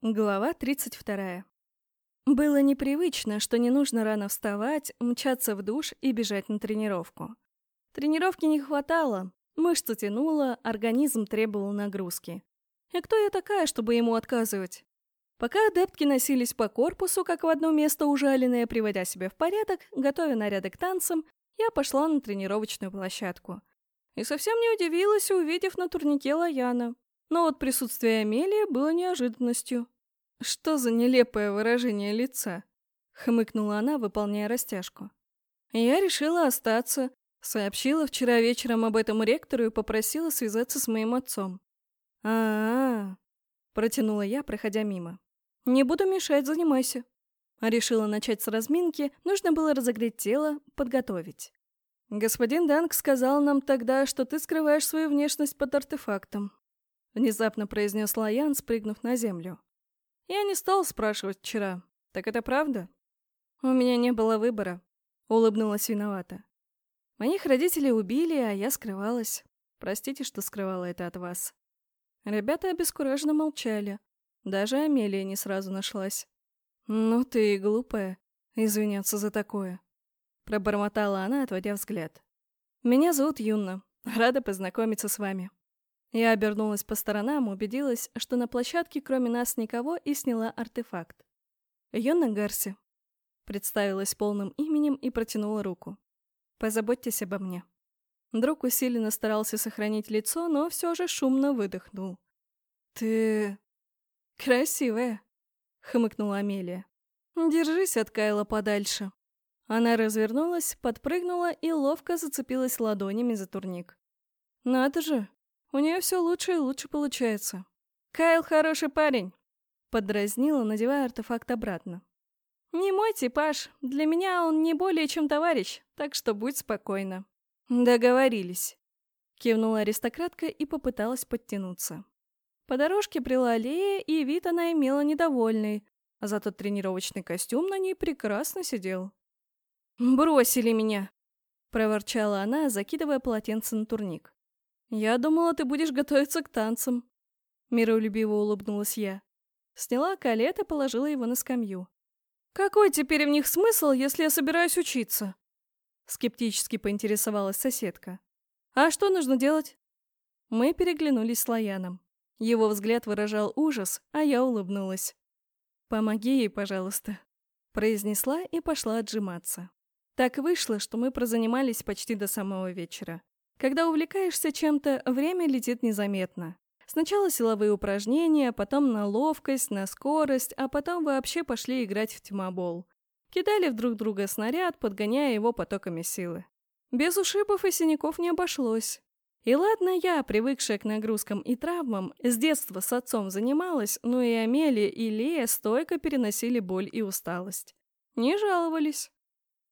Глава 32. Было непривычно, что не нужно рано вставать, мчаться в душ и бежать на тренировку. Тренировки не хватало, мышцу тянуло, организм требовал нагрузки. И кто я такая, чтобы ему отказывать? Пока адептки носились по корпусу, как в одно место ужаленные, приводя себя в порядок, готовя наряды к танцам, я пошла на тренировочную площадку. И совсем не удивилась, увидев на турнике Лаяна. Но вот присутствие Амелии было неожиданностью. «Что за нелепое выражение лица?» — хмыкнула она, выполняя растяжку. «Я решила остаться, сообщила вчера вечером об этом ректору и попросила связаться с моим отцом». «А-а-а», — протянула я, проходя мимо. «Не буду мешать, занимайся». Решила начать с разминки, нужно было разогреть тело, подготовить. «Господин Данк сказал нам тогда, что ты скрываешь свою внешность под артефактом. Внезапно произнес Лаян, спрыгнув на землю. Я не стал спрашивать вчера. Так это правда? У меня не было выбора. Улыбнулась виновата. Моих родителей убили, а я скрывалась. Простите, что скрывала это от вас. Ребята обескураженно молчали. Даже Амелия не сразу нашлась. «Ну ты и глупая, извиняться за такое», — пробормотала она, отводя взгляд. «Меня зовут Юнна. Рада познакомиться с вами». Я обернулась по сторонам, убедилась, что на площадке кроме нас никого и сняла артефакт. Йонна Гарси. Представилась полным именем и протянула руку. «Позаботьтесь обо мне». Друг усиленно старался сохранить лицо, но все же шумно выдохнул. «Ты... красивая», — хмыкнула Амелия. «Держись от Кайла подальше». Она развернулась, подпрыгнула и ловко зацепилась ладонями за турник. «Надо же, у нее все лучше и лучше получается. Кайл хороший парень, подразнила, надевая артефакт обратно. Не мой типаж, для меня он не более чем товарищ, так что будь спокойна. Договорились. Кивнула аристократка и попыталась подтянуться. По дорожке брела аллея, и вид она имела недовольный, а зато тренировочный костюм на ней прекрасно сидел. «Бросили меня!» — проворчала она, закидывая полотенце на турник. «Я думала, ты будешь готовиться к танцам». Миролюбиво улыбнулась я. Сняла колет и положила его на скамью. «Какой теперь в них смысл, если я собираюсь учиться?» Скептически поинтересовалась соседка. «А что нужно делать?» Мы переглянулись с Лояном. Его взгляд выражал ужас, а я улыбнулась. «Помоги ей, пожалуйста», — произнесла и пошла отжиматься. Так вышло, что мы прозанимались почти до самого вечера. Когда увлекаешься чем-то, время летит незаметно. Сначала силовые упражнения, потом на ловкость, на скорость, а потом вообще пошли играть в тьмобол. Кидали в друг друга снаряд, подгоняя его потоками силы. Без ушибов и синяков не обошлось. И ладно я, привыкшая к нагрузкам и травмам, с детства с отцом занималась, но и Амелия, и Лея стойко переносили боль и усталость. Не жаловались.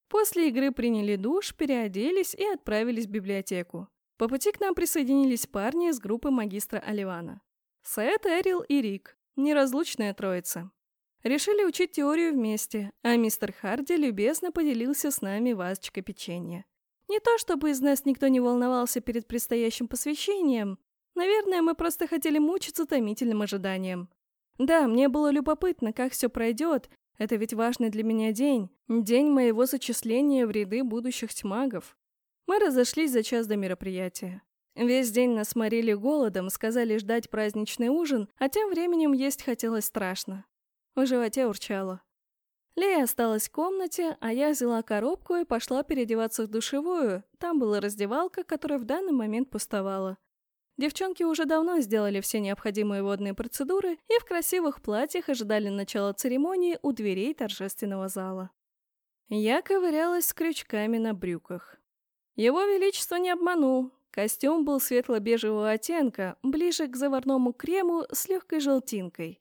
После игры приняли душ, переоделись и отправились в библиотеку. По пути к нам присоединились парни из группы магистра Оливана. Саэт, Эрил и Рик. Неразлучная троица. Решили учить теорию вместе, а мистер Харди любезно поделился с нами вазочкой печенья. Не то чтобы из нас никто не волновался перед предстоящим посвящением. Наверное, мы просто хотели мучиться томительным ожиданием. Да, мне было любопытно, как все пройдет, это ведь важный для меня день, день моего зачисления в ряды будущих тьмагов. Мы разошлись за час до мероприятия. Весь день нас морили голодом, сказали ждать праздничный ужин, а тем временем есть хотелось страшно. В животе урчало. Лея осталась в комнате, а я взяла коробку и пошла переодеваться в душевую. Там была раздевалка, которая в данный момент пустовала. Девчонки уже давно сделали все необходимые водные процедуры и в красивых платьях ожидали начала церемонии у дверей торжественного зала. Я ковырялась с крючками на брюках. Его Величество не обманул. Костюм был светло-бежевого оттенка, ближе к заварному крему с легкой желтинкой.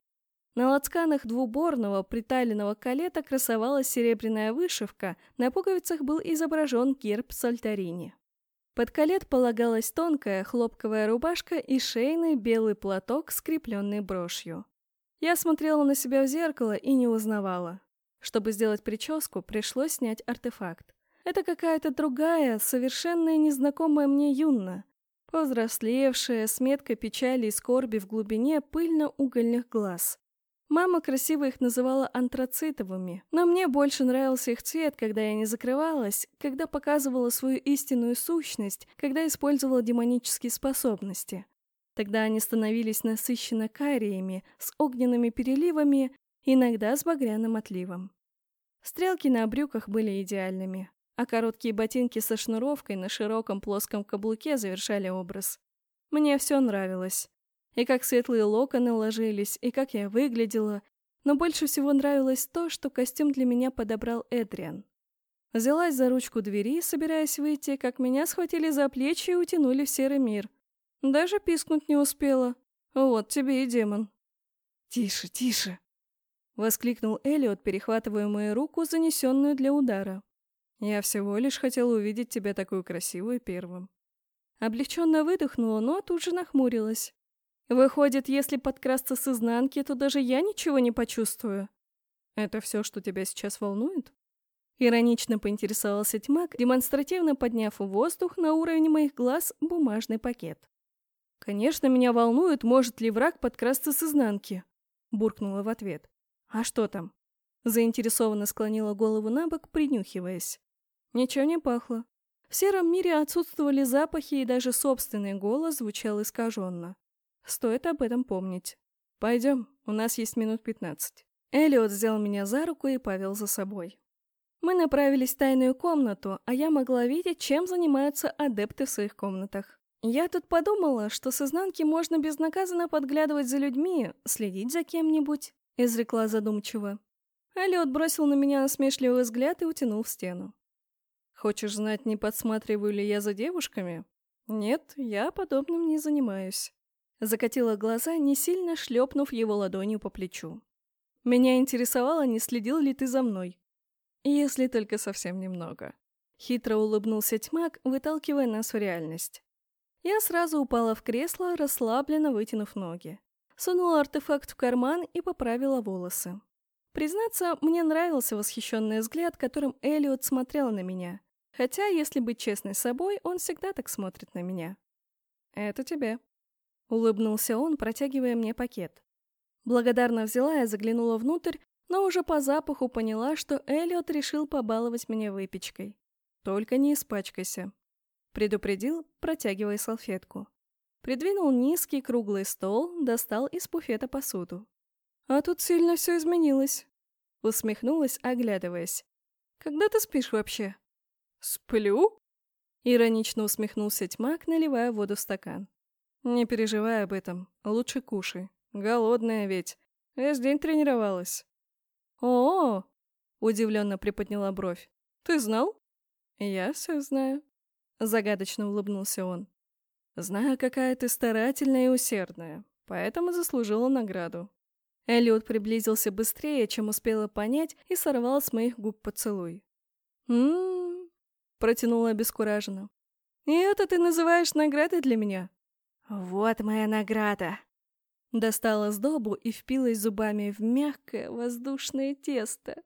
На лацканах двуборного приталенного калета красовалась серебряная вышивка, на пуговицах был изображен герб Сальтарини. Под колет полагалась тонкая хлопковая рубашка и шейный белый платок, скрепленный брошью. Я смотрела на себя в зеркало и не узнавала. Чтобы сделать прическу, пришлось снять артефакт. Это какая-то другая, совершенно незнакомая мне Юнна. Повзрослевшая, с меткой печали и скорби в глубине пыльно-угольных глаз. Мама красиво их называла антрацитовыми, но мне больше нравился их цвет, когда я не закрывалась, когда показывала свою истинную сущность, когда использовала демонические способности. Тогда они становились насыщенно кариями, с огненными переливами, иногда с багряным отливом. Стрелки на брюках были идеальными, а короткие ботинки со шнуровкой на широком плоском каблуке завершали образ. Мне все нравилось. И как светлые локоны ложились, и как я выглядела, но больше всего нравилось то, что костюм для меня подобрал Эдриан. Взялась за ручку двери, собираясь выйти, как меня схватили за плечи и утянули в серый мир. Даже пискнуть не успела. Вот тебе и демон. «Тише, тише!» — воскликнул Элиот, перехватывая мою руку, занесенную для удара. «Я всего лишь хотел увидеть тебя такую красивую первым». Облегченно выдохнула, но тут же нахмурилась. Выходит, если подкрасться с изнанки, то даже я ничего не почувствую. Это все, что тебя сейчас волнует? Иронично поинтересовался тьмак, демонстративно подняв в воздух на уровень моих глаз бумажный пакет. «Конечно, меня волнует, может ли враг подкрасться с изнанки», — буркнула в ответ. «А что там?» Заинтересованно склонила голову на бок, принюхиваясь. Ничего не пахло. В сером мире отсутствовали запахи, и даже собственный голос звучал искаженно. Стоит об этом помнить. «Пойдем, у нас есть минут пятнадцать». Элиот взял меня за руку и повел за собой. Мы направились в тайную комнату, а я могла видеть, чем занимаются адепты в своих комнатах. Я тут подумала, что с изнанки можно безнаказанно подглядывать за людьми, следить за кем-нибудь, — изрекла задумчиво. Эллиот бросил на меня насмешливый взгляд и утянул в стену. «Хочешь знать, не подсматриваю ли я за девушками?» «Нет, я подобным не занимаюсь». Закатила глаза, не сильно шлепнув его ладонью по плечу. «Меня интересовало, не следил ли ты за мной?» «Если только совсем немного». Хитро улыбнулся тьмак, выталкивая нас в реальность. Я сразу упала в кресло, расслабленно вытянув ноги. Сунула артефакт в карман и поправила волосы. Признаться, мне нравился восхищенный взгляд, которым Элиот смотрел на меня. Хотя, если быть честной с собой, он всегда так смотрит на меня. «Это тебе», — улыбнулся он, протягивая мне пакет. Благодарно взяла и заглянула внутрь, но уже по запаху поняла, что Элиот решил побаловать меня выпечкой. «Только не испачкайся», — предупредил, протягивая салфетку. Придвинул низкий круглый стол, достал из буфета посуду. «А тут сильно все изменилось», — усмехнулась, оглядываясь. «Когда ты спишь вообще?» «Сплю?» — иронично усмехнулся тьмак, наливая воду в стакан. «Не переживай об этом, лучше кушай. Голодная ведь. Весь день тренировалась». «О-о-о!» — удивленно приподняла бровь. «Ты знал?» «Я все знаю», — загадочно улыбнулся он. Знаю, какая ты старательная и усердная, поэтому заслужила награду. Элliot приблизился быстрее, чем успела понять, и сорвал с моих губ поцелуй. «М-м-м», протянула обескураженно. «И это ты называешь наградой для меня?» «Вот моя награда!» Достала сдобу и впилась зубами в мягкое воздушное тесто.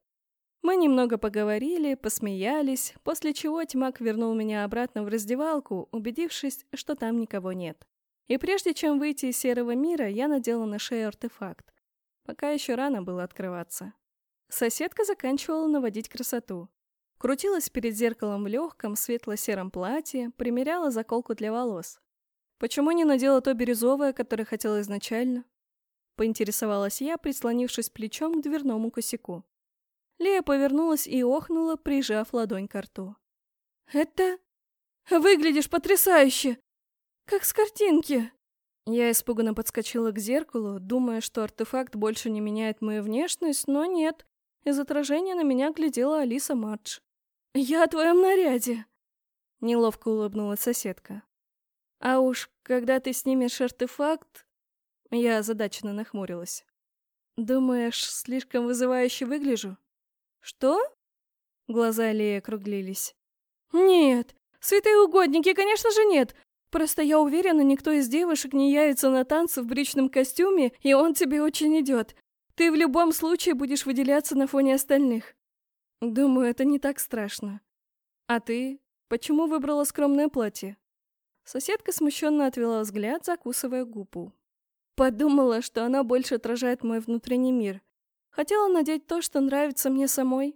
Мы немного поговорили, посмеялись, после чего Тьмак вернул меня обратно в раздевалку, убедившись, что там никого нет. И прежде чем выйти из серого мира, я надела на шею артефакт. Пока еще рано было открываться. Соседка заканчивала наводить красоту. Крутилась перед зеркалом в легком светло-сером платье, примеряла заколку для волос. Почему не надела то бирюзовое, которое хотела изначально? Поинтересовалась я, прислонившись плечом к дверному косяку. Лея повернулась и охнула, прижав ладонь к рту. «Это... выглядишь потрясающе! Как с картинки!» Я испуганно подскочила к зеркалу, думая, что артефакт больше не меняет мою внешность, но нет. Из отражения на меня глядела Алиса Мадж. «Я о твоем наряде!» Неловко улыбнулась соседка. «А уж когда ты снимешь артефакт...» Я озадаченно нахмурилась. «Думаешь, слишком вызывающе выгляжу?» «Что?» Глаза Леи округлились. «Нет, святые угодники, конечно же нет. Просто я уверена, никто из девушек не явится на танцы в брючном костюме, и он тебе очень идет. Ты в любом случае будешь выделяться на фоне остальных. Думаю, это не так страшно. А ты? Почему выбрала скромное платье?» Соседка смущенно отвела взгляд, закусывая губу. Подумала, что она больше отражает мой внутренний мир. Хотела надеть то, что нравится мне самой.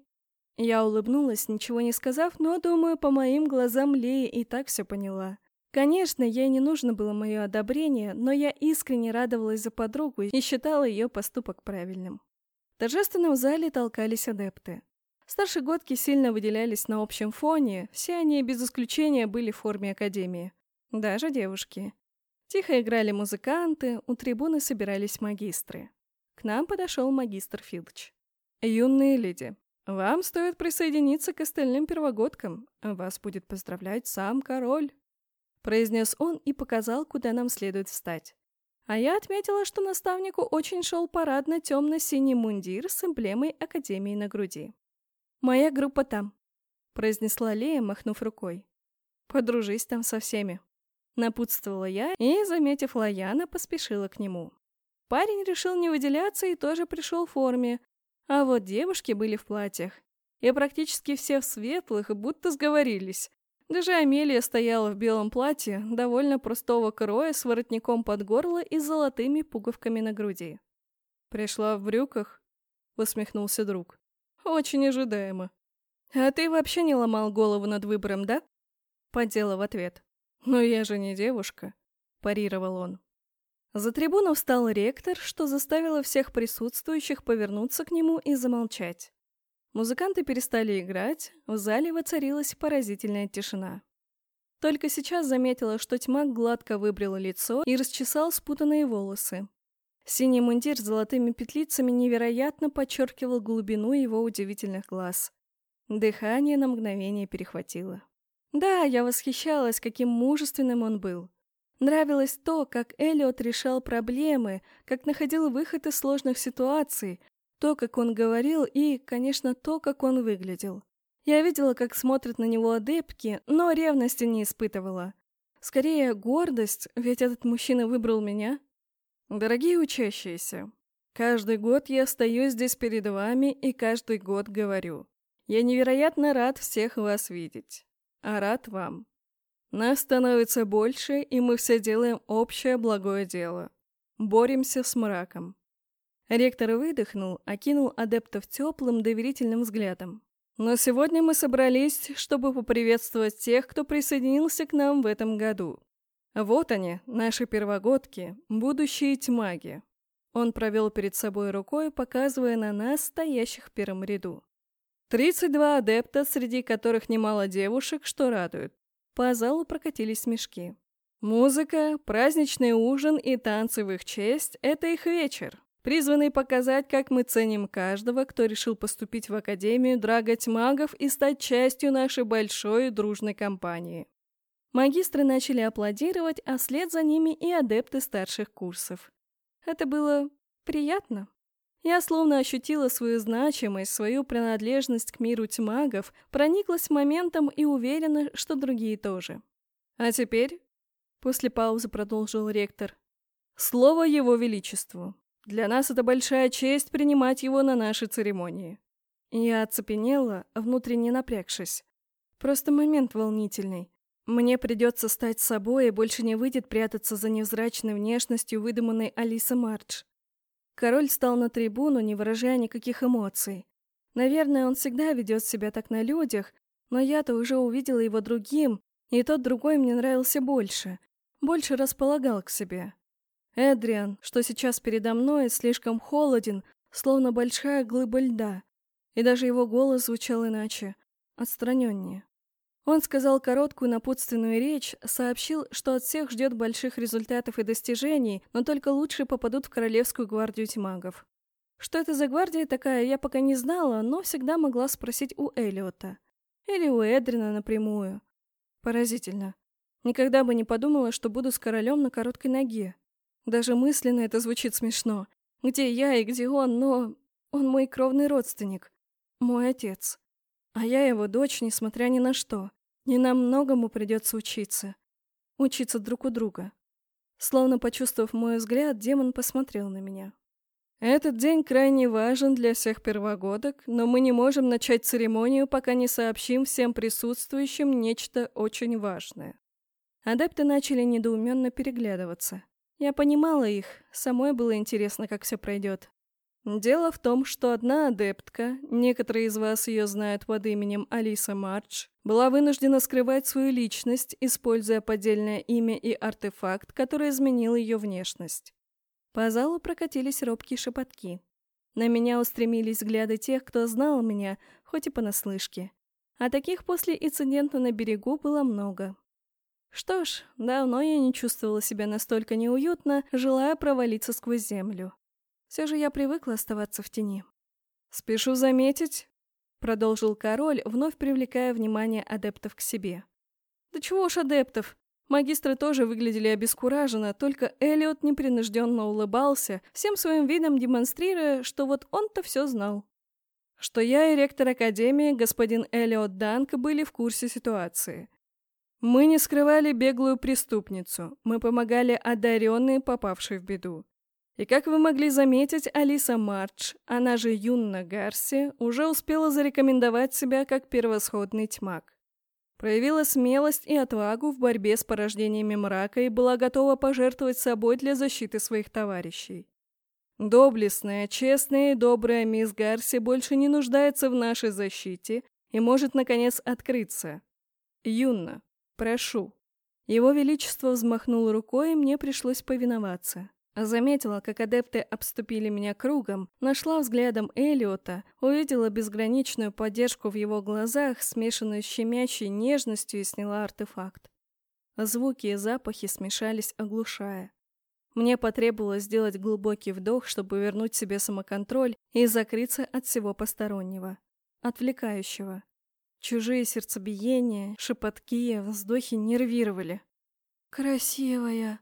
Я улыбнулась, ничего не сказав, но, думаю, по моим глазам Лея и так все поняла. Конечно, ей не нужно было мое одобрение, но я искренне радовалась за подругу и считала ее поступок правильным. В торжественном зале толкались адепты. Старшегодки сильно выделялись на общем фоне, все они без исключения были в форме академии. Даже девушки. Тихо играли музыканты, у трибуны собирались магистры. К нам подошел магистр Филч. «Юные леди, вам стоит присоединиться к остальным первогодкам. Вас будет поздравлять сам король» произнес он и показал, куда нам следует встать. А я отметила, что наставнику очень шел парадно-темно-синий мундир с эмблемой Академии на груди. «Моя группа там», — произнесла Лея, махнув рукой. «Подружись там со всеми», — напутствовала я и, заметив Лаяна, поспешила к нему. Парень решил не выделяться и тоже пришел в форме, а вот девушки были в платьях. И практически все в светлых, будто сговорились, даже Амелия стояла в белом платье, довольно простого кроя, с воротником под горло и золотыми пуговками на груди. «Пришла в брюках?» — усмехнулся друг. «Очень ожидаемо». «А ты вообще не ломал голову над выбором, да?» Подела в ответ. «Но я же не девушка», — парировал он. За трибуну встал ректор, что заставило всех присутствующих повернуться к нему и замолчать. Музыканты перестали играть, в зале воцарилась поразительная тишина. Только сейчас заметила, что тьма гладко выбрила лицо и расчесал спутанные волосы. Синий мундир с золотыми петлицами невероятно подчеркивал глубину его удивительных глаз. Дыхание на мгновение перехватило. Да, я восхищалась, каким мужественным он был. Нравилось то, как Эллиот решал проблемы, как находил выход из сложных ситуаций, то, как он говорил, и, конечно, то, как он выглядел. Я видела, как смотрят на него адепки, но ревности не испытывала. Скорее, гордость, ведь этот мужчина выбрал меня. Дорогие учащиеся, каждый год я стою здесь перед вами и каждый год говорю. Я невероятно рад всех вас видеть. А рад вам. Нас становится больше, и мы все делаем общее благое дело. Боремся с мраком. Ректор выдохнул, окинул адептов теплым, доверительным взглядом. «Но сегодня мы собрались, чтобы поприветствовать тех, кто присоединился к нам в этом году. Вот они, наши первогодки, будущие тьмаги». Он провел перед собой рукой, показывая на нас, стоящих в первом ряду. Тридцать два адепта, среди которых немало девушек, что радует. По залу прокатились мешки. Музыка, праздничный ужин и танцы в их честь – это их вечер призванный показать, как мы ценим каждого, кто решил поступить в Академию драгать магов и стать частью нашей большой дружной компании. Магистры начали аплодировать, а вслед за ними и адепты старших курсов. Это было приятно. Я словно ощутила свою значимость, свою принадлежность к миру тьмагов, прониклась моментом и уверена, что другие тоже. А теперь, после паузы продолжил ректор, слово его величеству. Для нас это большая честь принимать его на нашей церемонии. Я оцепенела, внутренне напрягшись. Просто момент волнительный. Мне придется стать собой, и больше не выйдет прятаться за невзрачной внешностью выдуманной Алисы Мардж. Король встал на трибуну, не выражая никаких эмоций. Наверное, он всегда ведет себя так на людях, но я-то уже увидела его другим, и тот другой мне нравился больше. Больше располагал к себе. Эдриан, что сейчас передо мной, слишком холоден, словно большая глыба льда. И даже его голос звучал иначе, отстраненнее. Он сказал короткую напутственную речь, сообщил, что от всех ждет больших результатов и достижений, но только лучшие попадут в Королевскую гвардию тьмагов. Что это за гвардия такая, я пока не знала, но всегда могла спросить у Элиота. Или у Эдрина напрямую. Поразительно. Никогда бы не подумала, что буду с королем на короткой ноге. Даже мысленно это звучит смешно. Где я и где он, но... Он мой кровный родственник. Мой отец. А я его дочь, несмотря ни на что. Не нам многому придется учиться. Учиться друг у друга. Словно почувствовав мой взгляд, демон посмотрел на меня. Этот день крайне важен для всех первогодок, но мы не можем начать церемонию, пока не сообщим всем присутствующим нечто очень важное. Адепты начали недоуменно переглядываться. Я понимала их, самой было интересно, как все пройдет. Дело в том, что одна адептка, некоторые из вас ее знают под именем Алиса Мардж, была вынуждена скрывать свою личность, используя поддельное имя и артефакт, который изменил ее внешность. По залу прокатились робкие шепотки. На меня устремились взгляды тех, кто знал меня, хоть и понаслышке. А таких после инцидента на берегу было много. Что ж, давно я не чувствовала себя настолько неуютно, желая провалиться сквозь землю. Все же я привыкла оставаться в тени. «Спешу заметить», — продолжил король, вновь привлекая внимание адептов к себе. «Да чего уж адептов! Магистры тоже выглядели обескураженно, только Элиот непринужденно улыбался, всем своим видом демонстрируя, что вот он-то все знал. Что я и ректор Академии, господин Элиот Данк, были в курсе ситуации. Мы не скрывали беглую преступницу, мы помогали одаренной, попавшей в беду. И как вы могли заметить, Алиса Мардж, она же Юнна Гарси, уже успела зарекомендовать себя как превосходный тьмак. Проявила смелость и отвагу в борьбе с порождениями мрака и была готова пожертвовать собой для защиты своих товарищей. Доблестная, честная и добрая мисс Гарси больше не нуждается в нашей защите и может, наконец, открыться. Юнна, прошу. Его Величество взмахнул рукой, и мне пришлось повиноваться. Заметила, как адепты обступили меня кругом, нашла взглядом Элиота, увидела безграничную поддержку в его глазах, смешанную с щемящей нежностью и сняла артефакт. Звуки и запахи смешались, оглушая. Мне потребовалось сделать глубокий вдох, чтобы вернуть себе самоконтроль и закрыться от всего постороннего, отвлекающего. Чужие сердцебиения, шепотки, вздохи нервировали. «Красивая!»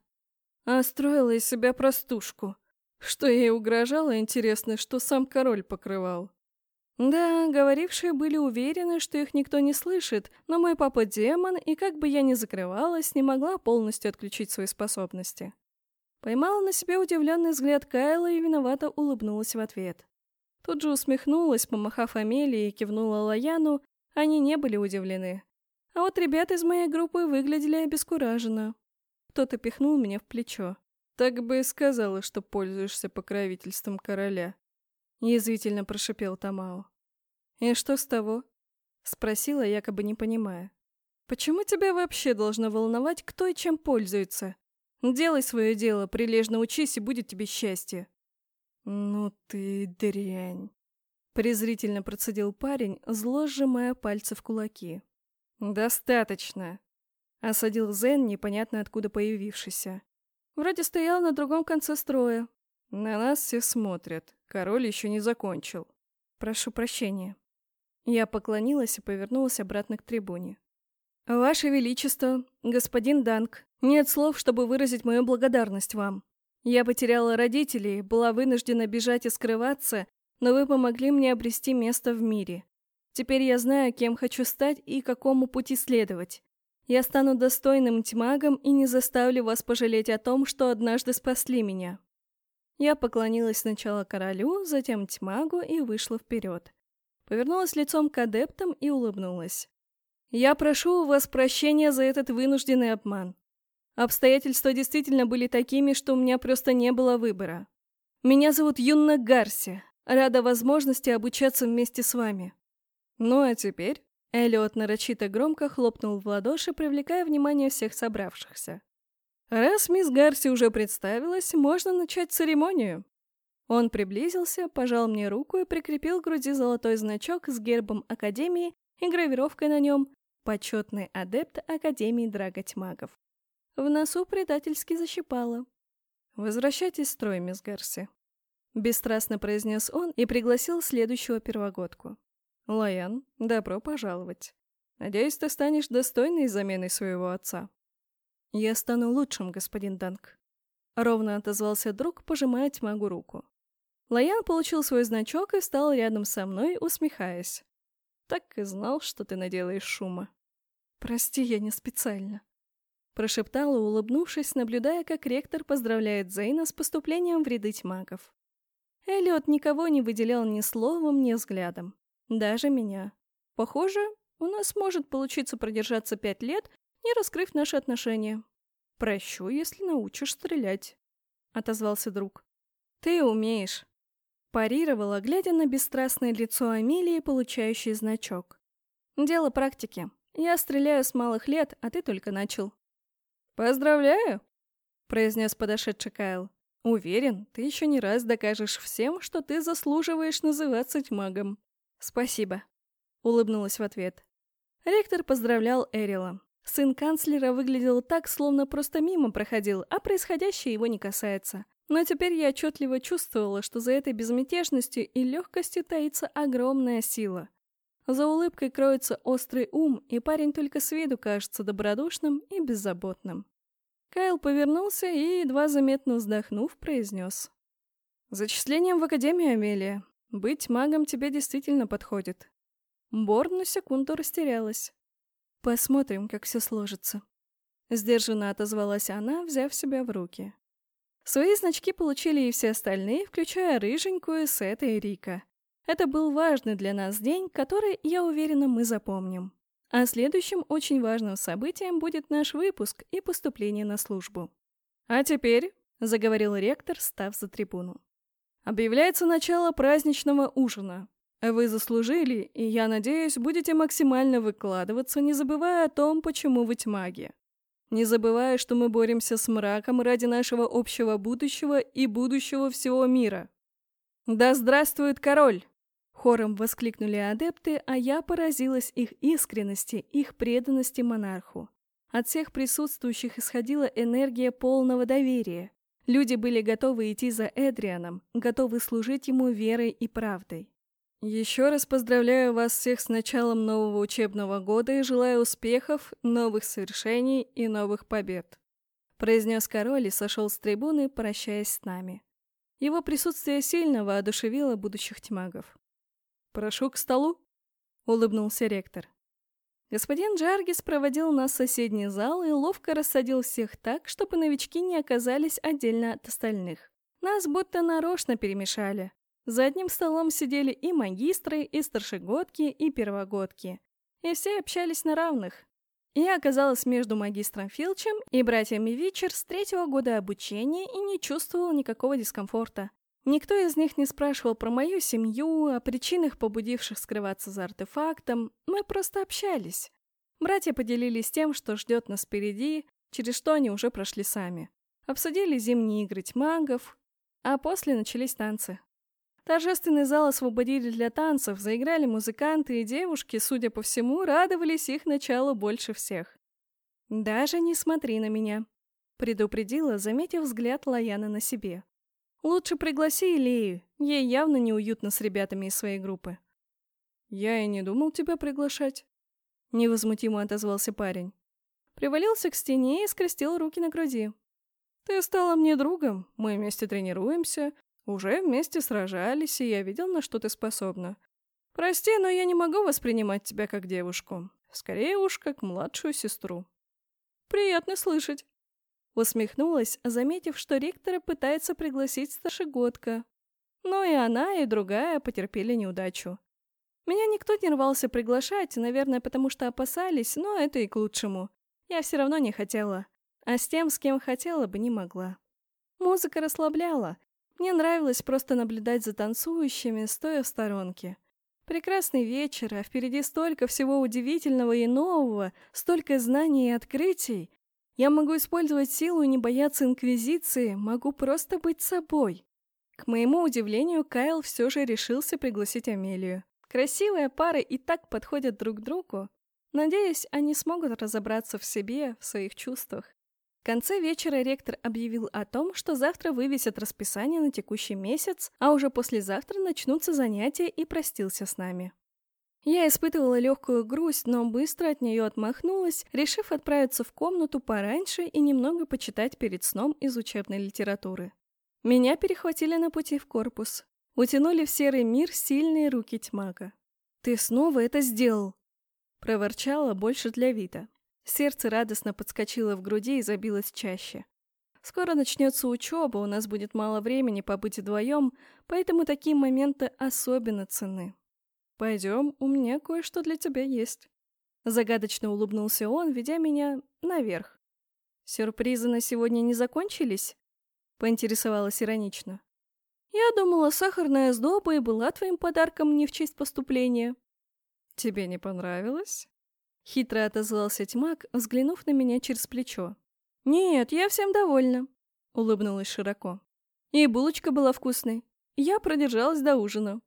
А строила из себя простушку. Что ей угрожало, интересно, что сам король покрывал. Да, говорившие были уверены, что их никто не слышит, но мой папа демон, и как бы я ни закрывалась, не могла полностью отключить свои способности. Поймала на себе удивленный взгляд Кайла и виновато улыбнулась в ответ. Тут же усмехнулась, помахав Амелии и кивнула Лаяну, они не были удивлены. А вот ребята из моей группы выглядели обескураженно. Кто-то пихнул меня в плечо. Так бы и сказала, что пользуешься покровительством короля. Язвительно прошипел Тамао. И что с того? Спросила, якобы не понимая. Почему тебя вообще должно волновать, кто и чем пользуется? Делай свое дело, прилежно учись, и будет тебе счастье. Ну ты дрянь. Презрительно процедил парень, зло сжимая пальцы в кулаки. «Достаточно!» Осадил Зен, непонятно откуда появившийся. Вроде стоял на другом конце строя. На нас все смотрят. Король еще не закончил. Прошу прощения. Я поклонилась и повернулась обратно к трибуне. «Ваше Величество, господин Данк, нет слов, чтобы выразить мою благодарность вам. Я потеряла родителей, была вынуждена бежать и скрываться, но вы помогли мне обрести место в мире. Теперь я знаю, кем хочу стать и какому пути следовать. Я стану достойным тьмагом и не заставлю вас пожалеть о том, что однажды спасли меня». Я поклонилась сначала королю, затем тьмагу и вышла вперед. Повернулась лицом к адептам и улыбнулась. «Я прошу у вас прощения за этот вынужденный обман. Обстоятельства действительно были такими, что у меня просто не было выбора. Меня зовут Юнна Гарси. Рада возможности обучаться вместе с вами. Ну а теперь Эллиот нарочито громко хлопнул в ладоши, привлекая внимание всех собравшихся. «Раз мисс Гарси уже представилась, можно начать церемонию». Он приблизился, пожал мне руку и прикрепил к груди золотой значок с гербом Академии и гравировкой на нем «Почетный адепт Академии Драготьмагов». В носу предательски защипало. «Возвращайтесь в строй, мисс Гарси», — бесстрастно произнес он и пригласил следующего первогодку. Лаян, добро пожаловать. Надеюсь, ты станешь достойной заменой своего отца. Я стану лучшим, господин Данк. Ровно отозвался друг, пожимая тьмагу руку. Лаян получил свой значок и встал рядом со мной, усмехаясь. Так и знал, что ты наделаешь шума. Прости, я не специально. Прошептала, улыбнувшись, наблюдая, как ректор поздравляет Зейна с поступлением в ряды тьмагов. Эллиот никого не выделял ни словом, ни взглядом. Даже меня. Похоже, у нас может получиться продержаться пять лет, не раскрыв наши отношения. Прощу, если научишь стрелять. — отозвался друг. «Ты умеешь». Парировала, глядя на бесстрастное лицо Амелии, получающий значок. «Дело практики. Я стреляю с малых лет, а ты только начал». «Поздравляю!» — произнес подошедший Кайл. «Уверен, ты еще не раз докажешь всем, что ты заслуживаешь называться тьмагом». «Спасибо», — улыбнулась в ответ. Ректор поздравлял Эрила. Сын канцлера выглядел так, словно просто мимо проходил, а происходящее его не касается. Но теперь я отчетливо чувствовала, что за этой безмятежностью и легкостью таится огромная сила. За улыбкой кроется острый ум, и парень только с виду кажется добродушным и беззаботным. Кайл повернулся и, едва заметно вздохнув, произнес. «Зачислением в Академию, Амелия. Быть магом тебе действительно подходит. Борн на секунду растерялась. Посмотрим, как все сложится. Сдержанно отозвалась она, взяв себя в руки. Свои значки получили и все остальные, включая рыженькую, Сета и Рика. Это был важный для нас день, который, я уверена, мы запомним. А следующим очень важным событием будет наш выпуск и поступление на службу. «А теперь», — заговорил ректор, став за трибуну, «объявляется начало праздничного ужина. Вы заслужили, и, я надеюсь, будете максимально выкладываться, не забывая о том, почему вы тьмаги. Не забывая, что мы боремся с мраком ради нашего общего будущего и будущего всего мира. «Да здравствует король!» Хором воскликнули адепты, а я поразилась их искренности, их преданности монарху. От всех присутствующих исходила энергия полного доверия. Люди были готовы идти за Эдрианом, готовы служить ему верой и правдой. Еще раз поздравляю вас всех с началом нового учебного года и желаю успехов, новых свершений и новых побед. Произнес король и сошел с трибуны, прощаясь с нами. Его присутствие сильно воодушевило будущих тьмагов. «Прошу к столу», — улыбнулся ректор. Господин Джаргис проводил нас в соседний зал и ловко рассадил всех так, чтобы новички не оказались отдельно от остальных. Нас будто нарочно перемешали. За одним столом сидели и магистры, и старшегодки, и первогодки. И все общались на равных. Я оказалась между магистром Филчем и братьями Вичер с третьего года обучения и не чувствовала никакого дискомфорта. Никто из них не спрашивал про мою семью, о причинах, побудивших скрываться за артефактом. Мы просто общались. Братья поделились тем, что ждет нас впереди, через что они уже прошли сами. Обсудили зимние игры тьмагов, а после начались танцы. Торжественный зал освободили для танцев, заиграли музыканты, и девушки, судя по всему, радовались их началу больше всех. «Даже не смотри на меня», — предупредила, заметив взгляд Лаяна на себе. «Лучше пригласи Илею, ей явно неуютно с ребятами из своей группы». «Я и не думал тебя приглашать», — невозмутимо отозвался парень. Привалился к стене и скрестил руки на груди. «Ты стала мне другом, мы вместе тренируемся, уже вместе сражались, и я видел, на что ты способна. Прости, но я не могу воспринимать тебя как девушку. Скорее уж, как младшую сестру. Приятно слышать. Усмехнулась, заметив, что ректора пытается пригласить старшегодка. Но и она, и другая потерпели неудачу. Меня никто не рвался приглашать, наверное, потому что опасались, но это и к лучшему. Я все равно не хотела. А с тем, с кем хотела бы, не могла. Музыка расслабляла, мне нравилось просто наблюдать за танцующими, стоя в сторонке. Прекрасный вечер, а впереди столько всего удивительного и нового, столько знаний и открытий. Я могу использовать силу и не бояться инквизиции, могу просто быть собой. К моему удивлению, Кайл все же решился пригласить Амелию. Красивая пара и так подходят друг к другу. Надеюсь, они смогут разобраться в себе, в своих чувствах. В конце вечера ректор объявил о том, что завтра вывесят расписание на текущий месяц, а уже послезавтра начнутся занятия и простился с нами. Я испытывала легкую грусть, но быстро от нее отмахнулась, решив отправиться в комнату пораньше и немного почитать перед сном из учебной литературы. Меня перехватили на пути в корпус. Утянули в серый мир сильные руки тьмака. «Ты снова это сделал!» Проворчала больше для Вита. Сердце радостно подскочило в груди и забилось чаще. Скоро начнется учеба, у нас будет мало времени побыть вдвоем, поэтому такие моменты особенно ценны. «Пойдем, у меня кое-что для тебя есть». Загадочно улыбнулся он, ведя меня наверх. «Сюрпризы на сегодня не закончились?» Поинтересовалась иронично. Я думала, сахарная сдоба и была твоим подарком не в честь поступления. Тебе не понравилось? Хитро отозвался тьмак, взглянув на меня через плечо. «Нет, я всем довольна», — улыбнулась широко. «И булочка была вкусной. Я продержалась до ужина».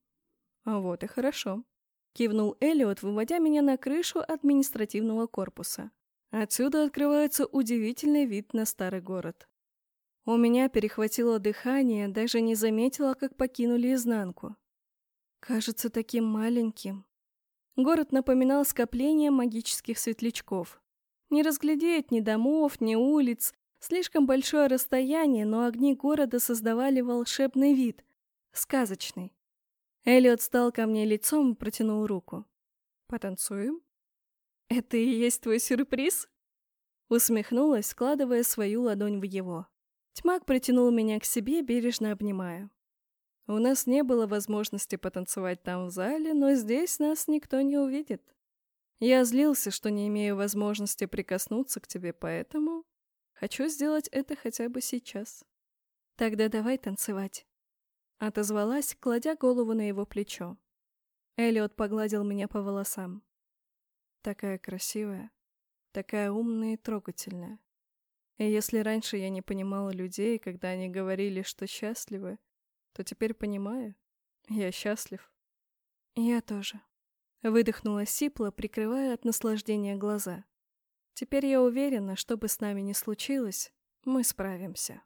«А вот и хорошо», — кивнул Элиот, выводя меня на крышу административного корпуса. Отсюда открывается удивительный вид на старый город. У меня перехватило дыхание, даже не заметила, как покинули изнанку. Кажется таким маленьким. Город напоминал скопление магических светлячков. Не разглядеть ни домов, ни улиц, слишком большое расстояние, но огни города создавали волшебный вид. Сказочный. Элliot стал ко мне лицом и протянул руку. «Потанцуем?» «Это и есть твой сюрприз?» Усмехнулась, складывая свою ладонь в его. Тьмак притянул меня к себе, бережно обнимая. У нас не было возможности потанцевать там в зале, но здесь нас никто не увидит. Я злился, что не имею возможности прикоснуться к тебе, поэтому хочу сделать это хотя бы сейчас. Тогда давай танцевать. Отозвалась, кладя голову на его плечо. Элliot погладил меня по волосам. Такая красивая, такая умная и трогательная. И если раньше я не понимала людей, когда они говорили, что счастливы, то теперь понимаю. Я счастлив. Я тоже. Выдохнула Сипла, прикрывая от наслаждения глаза. Теперь я уверена, что бы с нами ни случилось, мы справимся.